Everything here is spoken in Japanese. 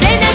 せない